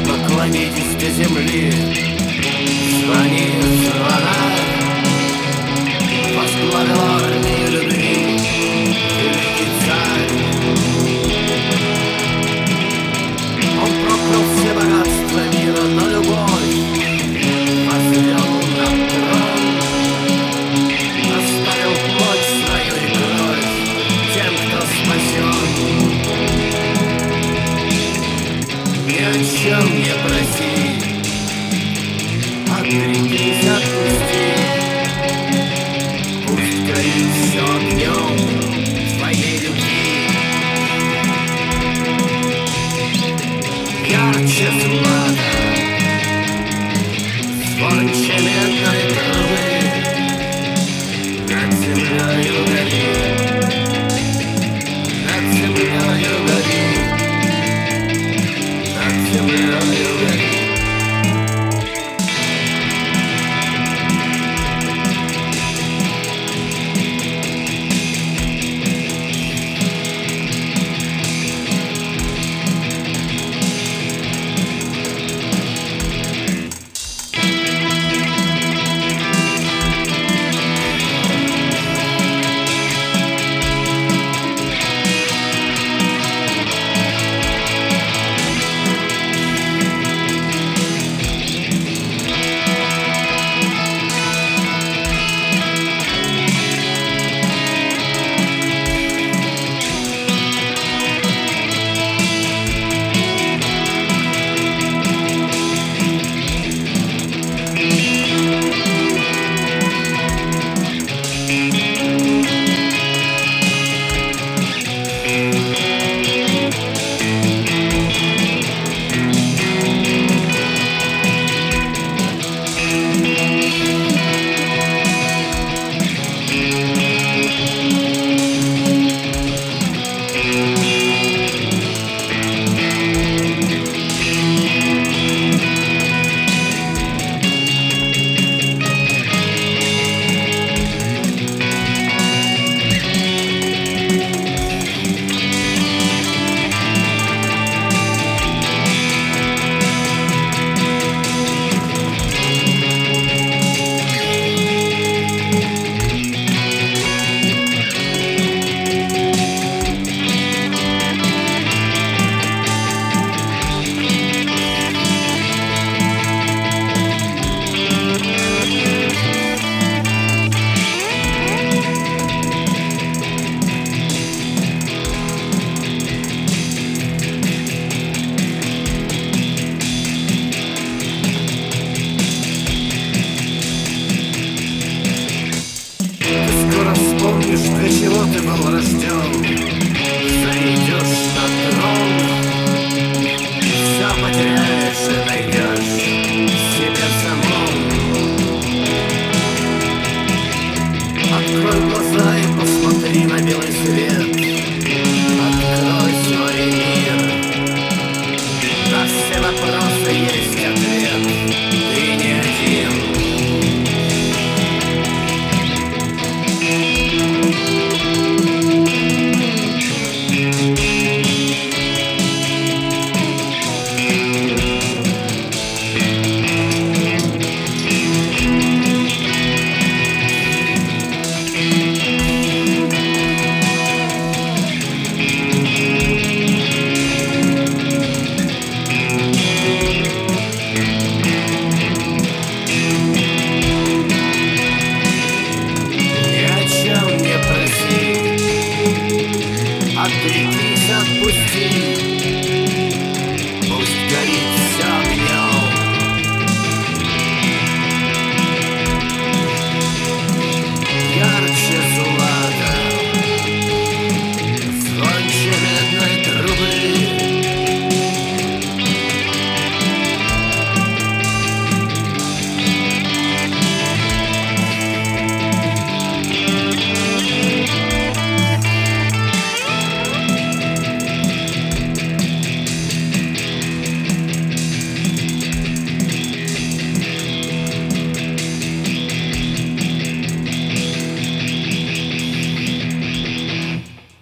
поклонитесь до земли. Звони, звонарь Возглавил армию just кто ты был рожден Зайдешь на трон Все потеряешь и найдешь Себе самом. Открой глаза и посмотри на белый свет. Открой свой мир. На все вопросы есть ответ.